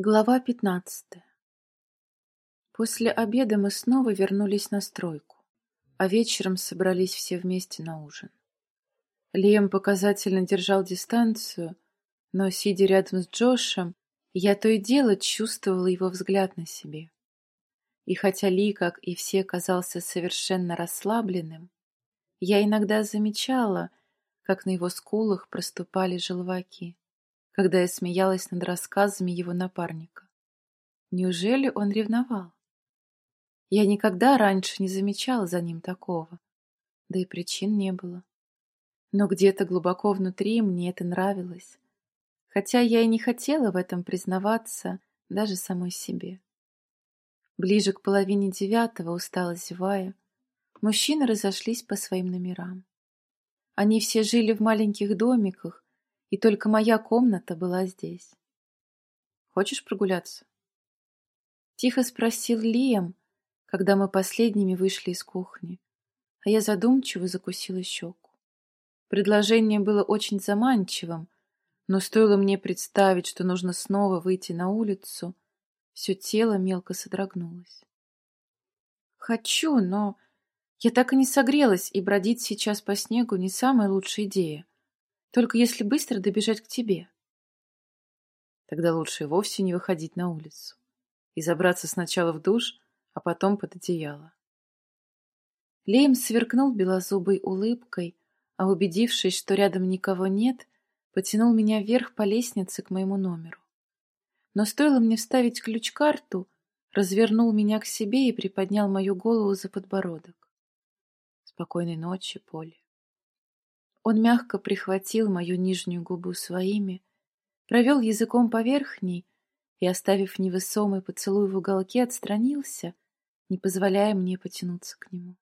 Глава пятнадцатая После обеда мы снова вернулись на стройку, а вечером собрались все вместе на ужин. Лиам показательно держал дистанцию, но, сидя рядом с Джошем, я то и дело чувствовала его взгляд на себе. И хотя Ли, как и все, казался совершенно расслабленным, я иногда замечала, как на его скулах проступали желваки когда я смеялась над рассказами его напарника. Неужели он ревновал? Я никогда раньше не замечала за ним такого, да и причин не было. Но где-то глубоко внутри мне это нравилось, хотя я и не хотела в этом признаваться даже самой себе. Ближе к половине девятого, устало зевая, мужчины разошлись по своим номерам. Они все жили в маленьких домиках, и только моя комната была здесь. Хочешь прогуляться? Тихо спросил Лиам, когда мы последними вышли из кухни, а я задумчиво закусила щеку. Предложение было очень заманчивым, но стоило мне представить, что нужно снова выйти на улицу, все тело мелко содрогнулось. Хочу, но я так и не согрелась, и бродить сейчас по снегу не самая лучшая идея. Только если быстро добежать к тебе. Тогда лучше и вовсе не выходить на улицу и забраться сначала в душ, а потом под одеяло. Лейм сверкнул белозубой улыбкой, а убедившись, что рядом никого нет, потянул меня вверх по лестнице к моему номеру. Но стоило мне вставить ключ-карту, развернул меня к себе и приподнял мою голову за подбородок. Спокойной ночи, Поле. Он мягко прихватил мою нижнюю губу своими, провел языком по верхней и, оставив невысомый поцелуй в уголке, отстранился, не позволяя мне потянуться к нему.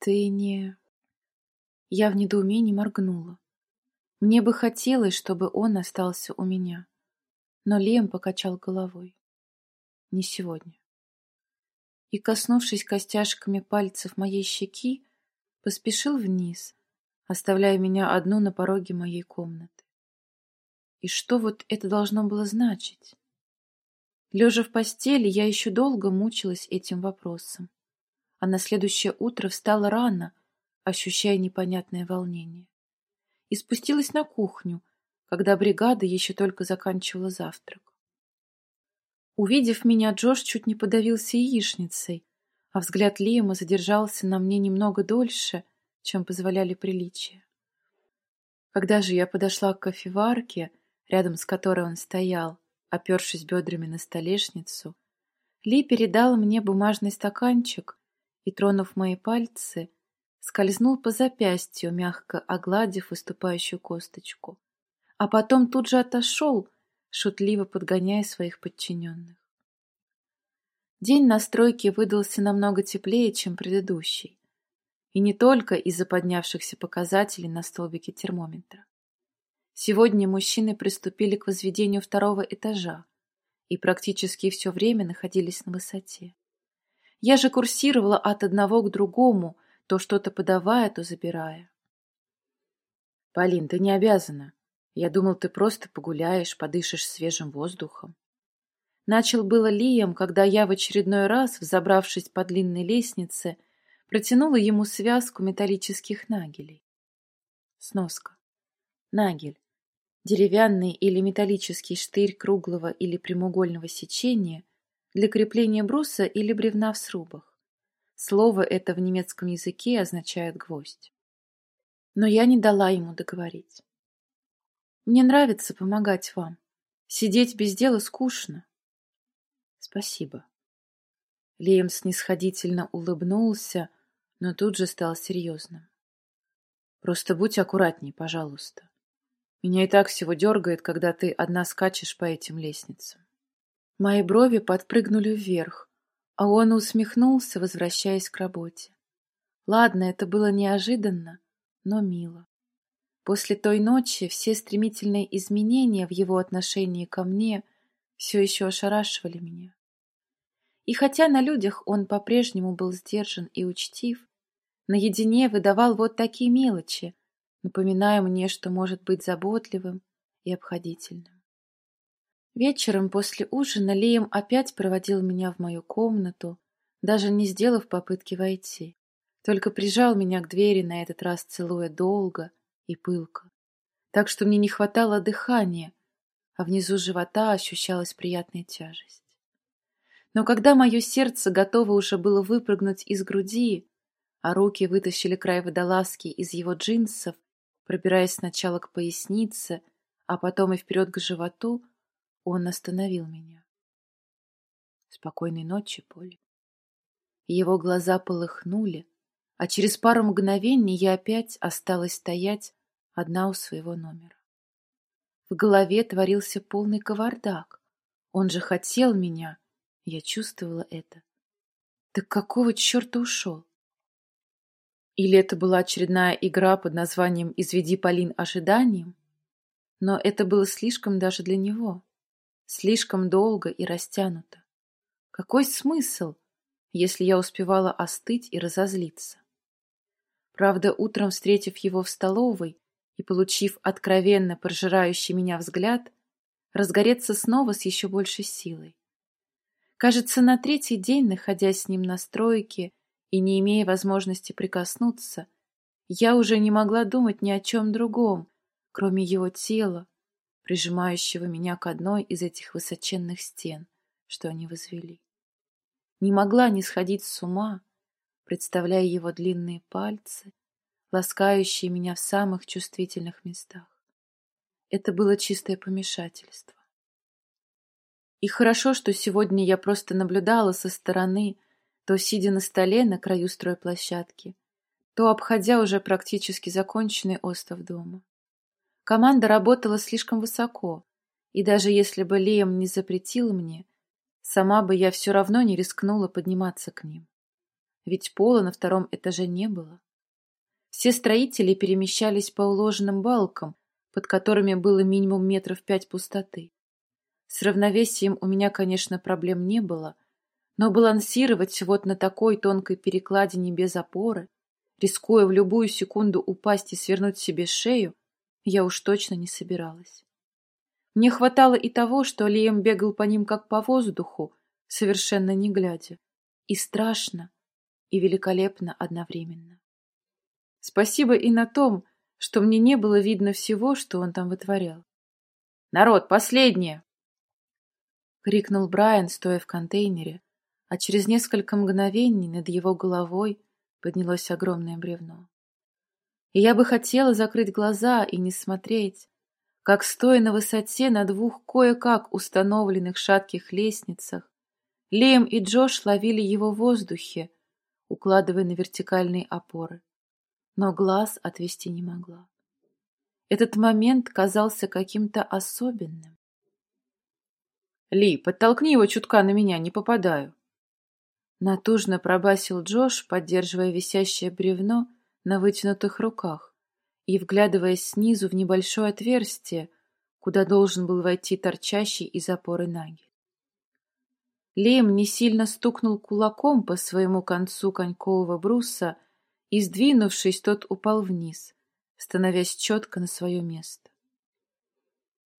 «Ты не...» Я в недоумении моргнула. Мне бы хотелось, чтобы он остался у меня. Но Лем покачал головой. Не сегодня. И, коснувшись костяшками пальцев моей щеки, поспешил вниз, оставляя меня одну на пороге моей комнаты. И что вот это должно было значить? Лежа в постели, я еще долго мучилась этим вопросом, а на следующее утро встала рано, ощущая непонятное волнение, и спустилась на кухню, когда бригада еще только заканчивала завтрак. Увидев меня, Джош чуть не подавился яичницей, а взгляд Лиама задержался на мне немного дольше — чем позволяли приличия. Когда же я подошла к кофеварке, рядом с которой он стоял, опершись бедрами на столешницу, Ли передал мне бумажный стаканчик и, тронув мои пальцы, скользнул по запястью, мягко огладив выступающую косточку, а потом тут же отошел, шутливо подгоняя своих подчиненных. День на стройке выдался намного теплее, чем предыдущий. И не только из-за поднявшихся показателей на столбике термометра. Сегодня мужчины приступили к возведению второго этажа и практически все время находились на высоте. Я же курсировала от одного к другому, то что-то подавая, то забирая. «Полин, ты не обязана. Я думал, ты просто погуляешь, подышишь свежим воздухом». Начал было Лием, когда я в очередной раз, взобравшись по длинной лестнице, протянула ему связку металлических нагелей. Сноска. Нагель. Деревянный или металлический штырь круглого или прямоугольного сечения для крепления бруса или бревна в срубах. Слово это в немецком языке означает гвоздь. Но я не дала ему договорить. Мне нравится помогать вам. Сидеть без дела скучно. Спасибо. Лием снисходительно улыбнулся, но тут же стал серьезным. Просто будь аккуратней, пожалуйста. Меня и так всего дергает, когда ты одна скачешь по этим лестницам. Мои брови подпрыгнули вверх, а он усмехнулся, возвращаясь к работе. Ладно, это было неожиданно, но мило. После той ночи все стремительные изменения в его отношении ко мне все еще ошарашивали меня. И хотя на людях он по-прежнему был сдержан и учтив, наедине выдавал вот такие мелочи, напоминая мне, что может быть заботливым и обходительным. Вечером после ужина Лием опять проводил меня в мою комнату, даже не сделав попытки войти. Только прижал меня к двери, на этот раз целуя долго и пылко. Так что мне не хватало дыхания, а внизу живота ощущалась приятная тяжесть. Но когда мое сердце готово уже было выпрыгнуть из груди, а руки вытащили край водолазки из его джинсов, пробираясь сначала к пояснице, а потом и вперед к животу, он остановил меня. Спокойной ночи, Поле. Его глаза полыхнули, а через пару мгновений я опять осталась стоять одна у своего номера. В голове творился полный кавардак. Он же хотел меня, я чувствовала это. Так какого черта ушел? Или это была очередная игра под названием «Изведи Полин ожиданием»? Но это было слишком даже для него. Слишком долго и растянуто. Какой смысл, если я успевала остыть и разозлиться? Правда, утром, встретив его в столовой и получив откровенно прожирающий меня взгляд, разгореться снова с еще большей силой. Кажется, на третий день, находясь с ним на стройке и не имея возможности прикоснуться, я уже не могла думать ни о чем другом, кроме его тела, прижимающего меня к одной из этих высоченных стен, что они возвели. Не могла не сходить с ума, представляя его длинные пальцы, ласкающие меня в самых чувствительных местах. Это было чистое помешательство. И хорошо, что сегодня я просто наблюдала со стороны, то сидя на столе на краю стройплощадки, то обходя уже практически законченный остов дома. Команда работала слишком высоко, и даже если бы Лиам не запретил мне, сама бы я все равно не рискнула подниматься к ним. Ведь пола на втором этаже не было. Все строители перемещались по уложенным балкам, под которыми было минимум метров пять пустоты. С равновесием у меня, конечно, проблем не было — но балансировать вот на такой тонкой перекладине без опоры, рискуя в любую секунду упасть и свернуть себе шею, я уж точно не собиралась. Мне хватало и того, что Лием бегал по ним как по воздуху, совершенно не глядя. И страшно, и великолепно одновременно. Спасибо и на том, что мне не было видно всего, что он там вытворял. «Народ, последнее!» — крикнул Брайан, стоя в контейнере, а через несколько мгновений над его головой поднялось огромное бревно. И я бы хотела закрыть глаза и не смотреть, как, стоя на высоте на двух кое-как установленных шатких лестницах, Лем и Джош ловили его в воздухе, укладывая на вертикальные опоры. Но глаз отвести не могла. Этот момент казался каким-то особенным. «Ли, подтолкни его чутка на меня, не попадаю», Натужно пробасил Джош, поддерживая висящее бревно на вытянутых руках и вглядываясь снизу в небольшое отверстие, куда должен был войти торчащий из опоры наги. Лем не сильно стукнул кулаком по своему концу конькового бруса, и, сдвинувшись, тот упал вниз, становясь четко на свое место.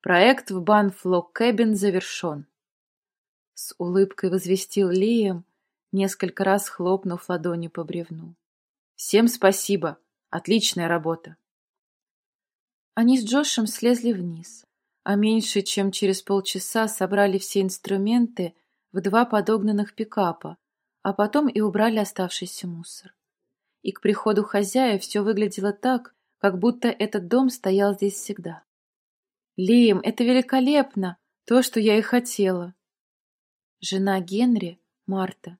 Проект в Банфло Кэбин завершен. С улыбкой возвестил Лием, несколько раз хлопнув ладони по бревну. «Всем спасибо! Отличная работа!» Они с Джошем слезли вниз, а меньше чем через полчаса собрали все инструменты в два подогнанных пикапа, а потом и убрали оставшийся мусор. И к приходу хозяев все выглядело так, как будто этот дом стоял здесь всегда. «Лим, это великолепно! То, что я и хотела!» Жена Генри, Марта,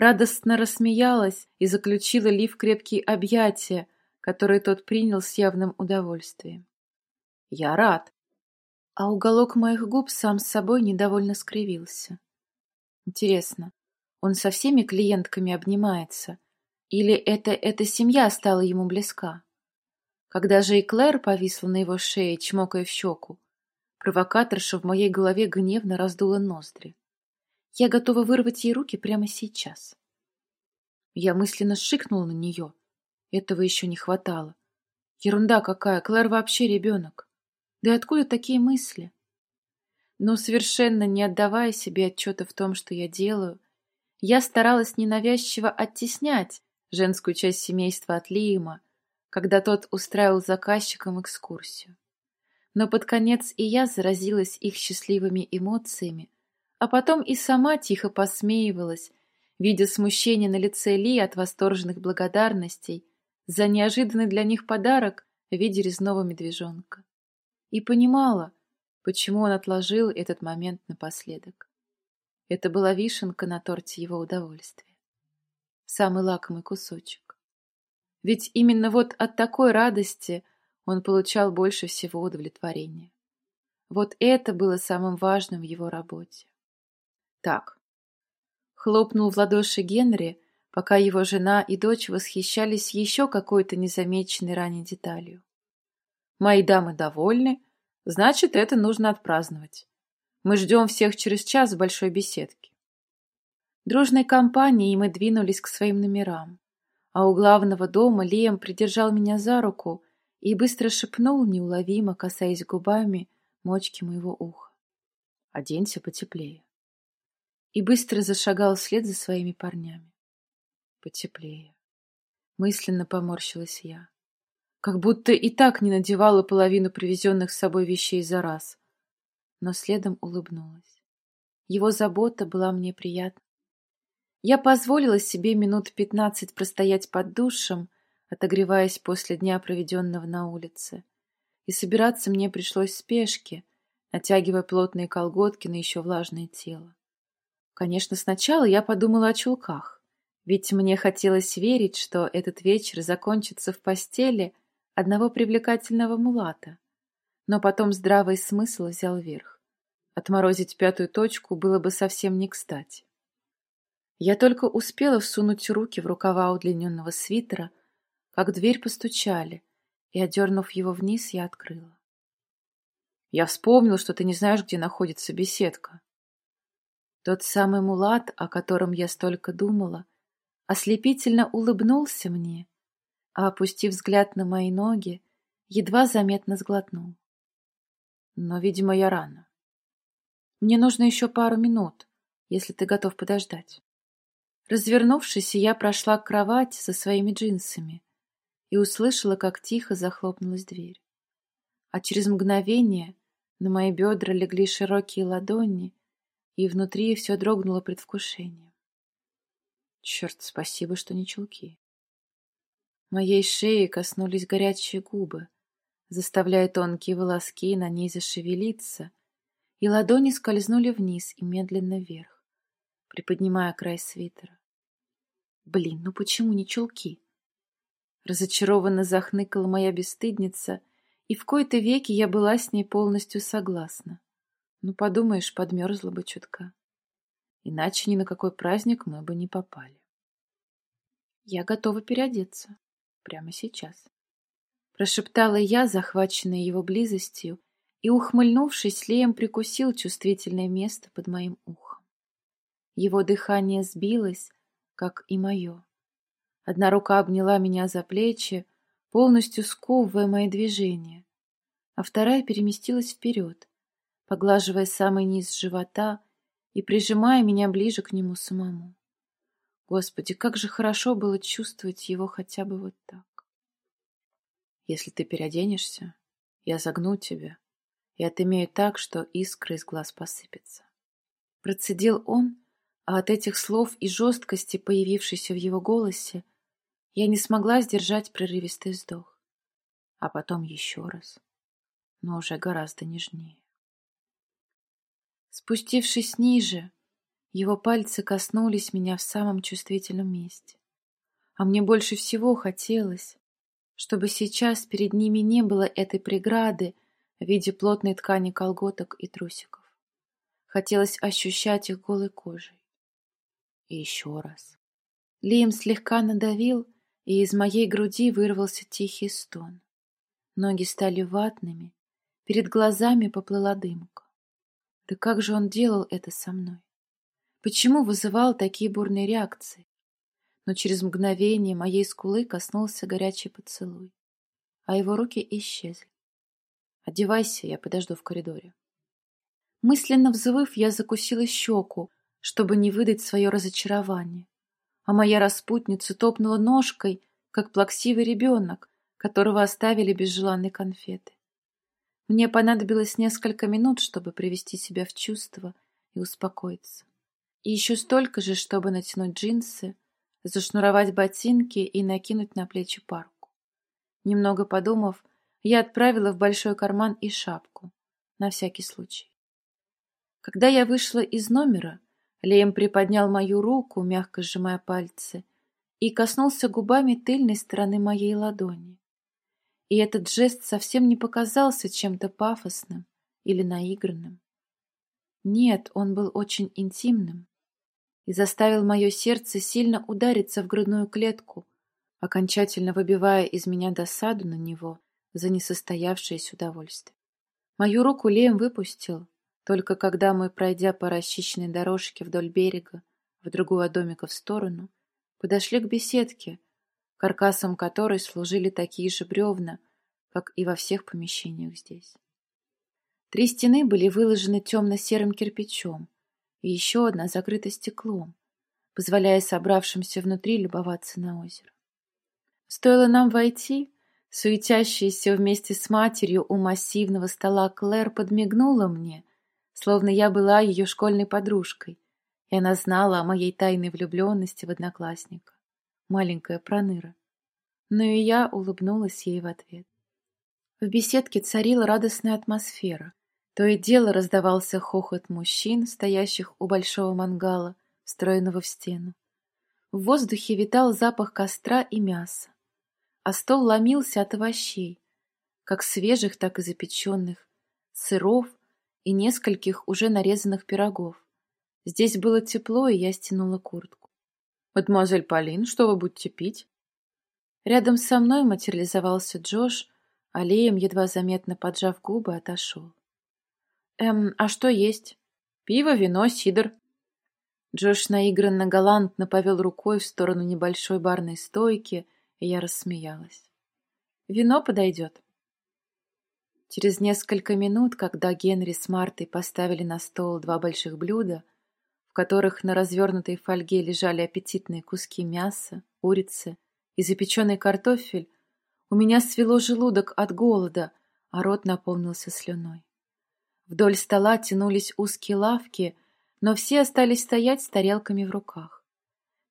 радостно рассмеялась и заключила Ли в крепкие объятия, которые тот принял с явным удовольствием. «Я рад!» А уголок моих губ сам с собой недовольно скривился. Интересно, он со всеми клиентками обнимается? Или это эта семья стала ему близка? Когда же и Клэр повисла на его шее, чмокая в щеку, провокаторша в моей голове гневно раздула ноздри. Я готова вырвать ей руки прямо сейчас. Я мысленно шикнула на нее. Этого еще не хватало. Ерунда какая, Клэр вообще ребенок. Да и откуда такие мысли? Но совершенно не отдавая себе отчета в том, что я делаю, я старалась ненавязчиво оттеснять женскую часть семейства от Лиема, когда тот устраивал заказчикам экскурсию. Но под конец и я заразилась их счастливыми эмоциями, а потом и сама тихо посмеивалась, видя смущение на лице Ли от восторженных благодарностей за неожиданный для них подарок в виде резного медвежонка. И понимала, почему он отложил этот момент напоследок. Это была вишенка на торте его удовольствия. Самый лакомый кусочек. Ведь именно вот от такой радости он получал больше всего удовлетворения. Вот это было самым важным в его работе. Так. Хлопнул в ладоши Генри, пока его жена и дочь восхищались еще какой-то незамеченной ранее деталью. Мои дамы довольны, значит, это нужно отпраздновать. Мы ждем всех через час в большой беседке. Дружной компанией мы двинулись к своим номерам, а у главного дома Лиам придержал меня за руку и быстро шепнул, неуловимо касаясь губами мочки моего уха. «Оденься потеплее». И быстро зашагал вслед за своими парнями. «Потеплее». Мысленно поморщилась я. Как будто и так не надевала половину привезенных с собой вещей за раз но следом улыбнулась. Его забота была мне приятна. Я позволила себе минут пятнадцать простоять под душем, отогреваясь после дня, проведенного на улице. И собираться мне пришлось в спешке, натягивая плотные колготки на еще влажное тело. Конечно, сначала я подумала о чулках, ведь мне хотелось верить, что этот вечер закончится в постели одного привлекательного мулата. Но потом здравый смысл взял верх. Отморозить пятую точку было бы совсем не кстати. Я только успела всунуть руки в рукава удлиненного свитера, как дверь постучали, и, отдернув его вниз, я открыла. Я вспомнил, что ты не знаешь, где находится беседка. Тот самый мулат, о котором я столько думала, ослепительно улыбнулся мне, а, опустив взгляд на мои ноги, едва заметно сглотнул. Но, видимо, я рано. Мне нужно еще пару минут, если ты готов подождать. Развернувшись, я прошла к кровати со своими джинсами и услышала, как тихо захлопнулась дверь. А через мгновение на мои бедра легли широкие ладони, и внутри все дрогнуло предвкушением. Черт, спасибо, что не чулки. Моей шеи коснулись горячие губы, заставляя тонкие волоски на ней зашевелиться, и ладони скользнули вниз и медленно вверх, приподнимая край свитера. Блин, ну почему не чулки? Разочарованно захныкала моя бесстыдница, и в кои-то веки я была с ней полностью согласна. Ну, подумаешь, подмерзла бы чутка. Иначе ни на какой праздник мы бы не попали. Я готова переодеться. Прямо сейчас прошептала я, захваченная его близостью, и, ухмыльнувшись, Леем прикусил чувствительное место под моим ухом. Его дыхание сбилось, как и мое. Одна рука обняла меня за плечи, полностью сковывая мои движения, а вторая переместилась вперед, поглаживая самый низ живота и прижимая меня ближе к нему самому. Господи, как же хорошо было чувствовать его хотя бы вот так. Если ты переоденешься, я загну тебя и отымею так, что искры из глаз посыпятся. Процедил он, а от этих слов и жесткости, появившейся в его голосе, я не смогла сдержать прерывистый вздох. А потом еще раз, но уже гораздо нежнее. Спустившись ниже, его пальцы коснулись меня в самом чувствительном месте. А мне больше всего хотелось, чтобы сейчас перед ними не было этой преграды в виде плотной ткани колготок и трусиков. Хотелось ощущать их голой кожей. И еще раз. Лим слегка надавил, и из моей груди вырвался тихий стон. Ноги стали ватными, перед глазами поплыла дымка. Да как же он делал это со мной? Почему вызывал такие бурные реакции? но через мгновение моей скулы коснулся горячий поцелуй, а его руки исчезли. «Одевайся, я подожду в коридоре». Мысленно взвыв, я закусила щеку, чтобы не выдать свое разочарование. А моя распутница топнула ножкой, как плаксивый ребенок, которого оставили без желанной конфеты. Мне понадобилось несколько минут, чтобы привести себя в чувство и успокоиться. И еще столько же, чтобы натянуть джинсы, зашнуровать ботинки и накинуть на плечи парку. Немного подумав, я отправила в большой карман и шапку, на всякий случай. Когда я вышла из номера, Лем приподнял мою руку, мягко сжимая пальцы, и коснулся губами тыльной стороны моей ладони. И этот жест совсем не показался чем-то пафосным или наигранным. Нет, он был очень интимным и заставил мое сердце сильно удариться в грудную клетку, окончательно выбивая из меня досаду на него за несостоявшееся удовольствие. Мою руку Лем выпустил, только когда мы, пройдя по расчищенной дорожке вдоль берега, в другую от домика в сторону, подошли к беседке, каркасом которой служили такие же бревна, как и во всех помещениях здесь. Три стены были выложены темно-серым кирпичом, и еще одна закрыта стеклом, позволяя собравшимся внутри любоваться на озеро. Стоило нам войти, суетящаяся вместе с матерью у массивного стола Клэр подмигнула мне словно я была ее школьной подружкой, и она знала о моей тайной влюбленности в одноклассника. Маленькая проныра. Но и я улыбнулась ей в ответ. В беседке царила радостная атмосфера. То и дело раздавался хохот мужчин, стоящих у большого мангала, встроенного в стену. В воздухе витал запах костра и мяса, а стол ломился от овощей, как свежих, так и запеченных, сыров, и нескольких уже нарезанных пирогов. Здесь было тепло, и я стянула куртку. «Мадемуазель Полин, что вы будете пить?» Рядом со мной материализовался Джош, аллеем, едва заметно поджав губы, отошел. «Эм, а что есть?» «Пиво, вино, сидр». Джош наигранно галантно повел рукой в сторону небольшой барной стойки, и я рассмеялась. «Вино подойдет?» Через несколько минут, когда Генри с Мартой поставили на стол два больших блюда, которых на развернутой фольге лежали аппетитные куски мяса, курицы и запеченный картофель, у меня свело желудок от голода, а рот наполнился слюной. Вдоль стола тянулись узкие лавки, но все остались стоять с тарелками в руках.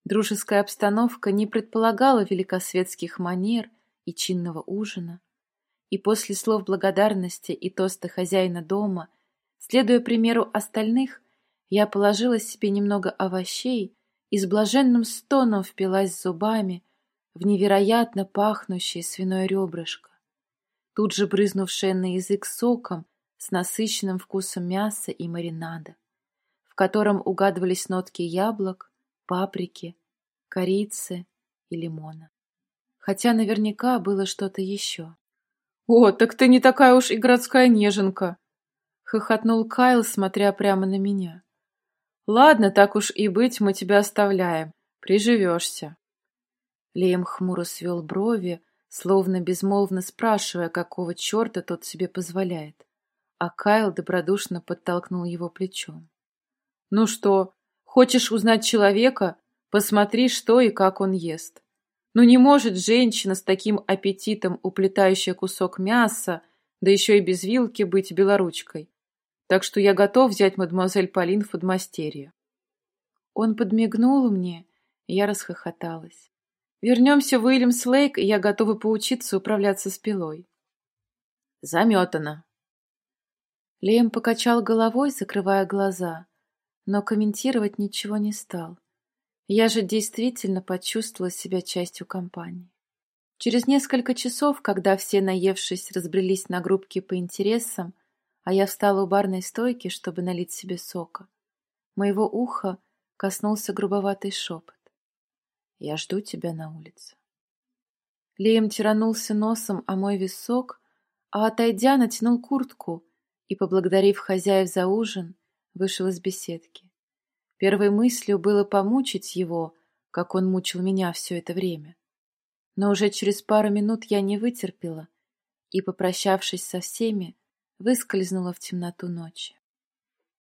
Дружеская обстановка не предполагала великосветских манер и чинного ужина и после слов благодарности и тоста хозяина дома, следуя примеру остальных, я положила себе немного овощей и с блаженным стоном впилась зубами в невероятно пахнущее свиное ребрышко, тут же брызнувшее на язык соком с насыщенным вкусом мяса и маринада, в котором угадывались нотки яблок, паприки, корицы и лимона. Хотя наверняка было что-то еще. «О, так ты не такая уж и городская неженка!» — хохотнул Кайл, смотря прямо на меня. «Ладно, так уж и быть, мы тебя оставляем. Приживешься». Лем хмуро свел брови, словно безмолвно спрашивая, какого черта тот себе позволяет. А Кайл добродушно подтолкнул его плечом. «Ну что, хочешь узнать человека? Посмотри, что и как он ест. Но не может женщина с таким аппетитом, уплетающая кусок мяса, да еще и без вилки, быть белоручкой. Так что я готов взять мадемуазель Полин в подмастерье. Он подмигнул мне, и я расхохоталась. Вернемся в Уильямс Лейк, и я готова поучиться управляться с пилой. Заметано. Лем покачал головой, закрывая глаза, но комментировать ничего не стал. Я же действительно почувствовала себя частью компании. Через несколько часов, когда все, наевшись, разбрелись на группки по интересам, а я встала у барной стойки, чтобы налить себе сока, моего уха коснулся грубоватый шепот. «Я жду тебя на улице». Лием тиранулся носом о мой висок, а, отойдя, натянул куртку и, поблагодарив хозяев за ужин, вышел из беседки. Первой мыслью было помучить его, как он мучил меня все это время. Но уже через пару минут я не вытерпела и, попрощавшись со всеми, выскользнула в темноту ночи.